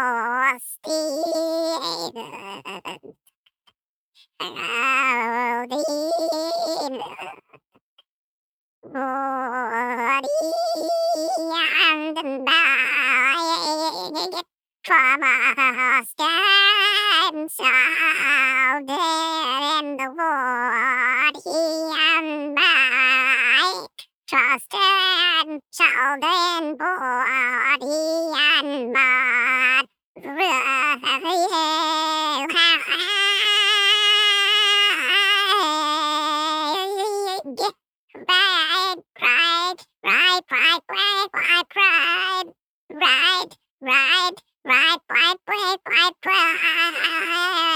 Oh, and Geraldine. Glorian by and Austin South in the Wardian by Trusted Southern Bordian by body and mind Pride, pride, pride, pride, pride, pride, pride, pride, pride, pride, pride, pride, pride, pride,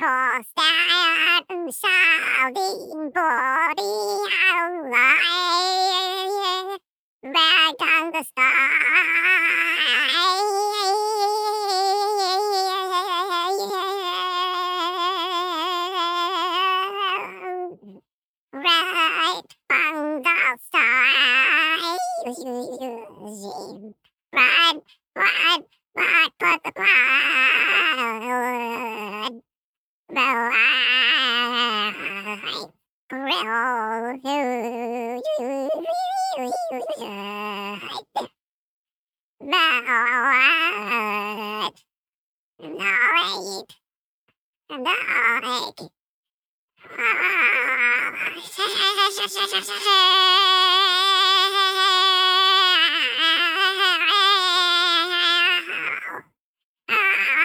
Csosztályán Sálinboriállaj, Belgangasztály. Right, Bangasztály. Right, right, right, right, right, right the light will illuminate the light, light, light.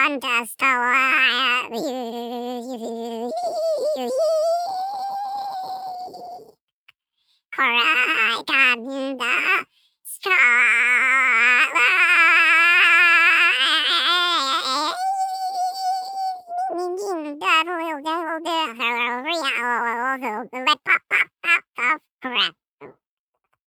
contest alive. On the straw. Red pop, pop, pop, pop.